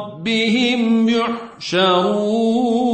ربهم يحشرون.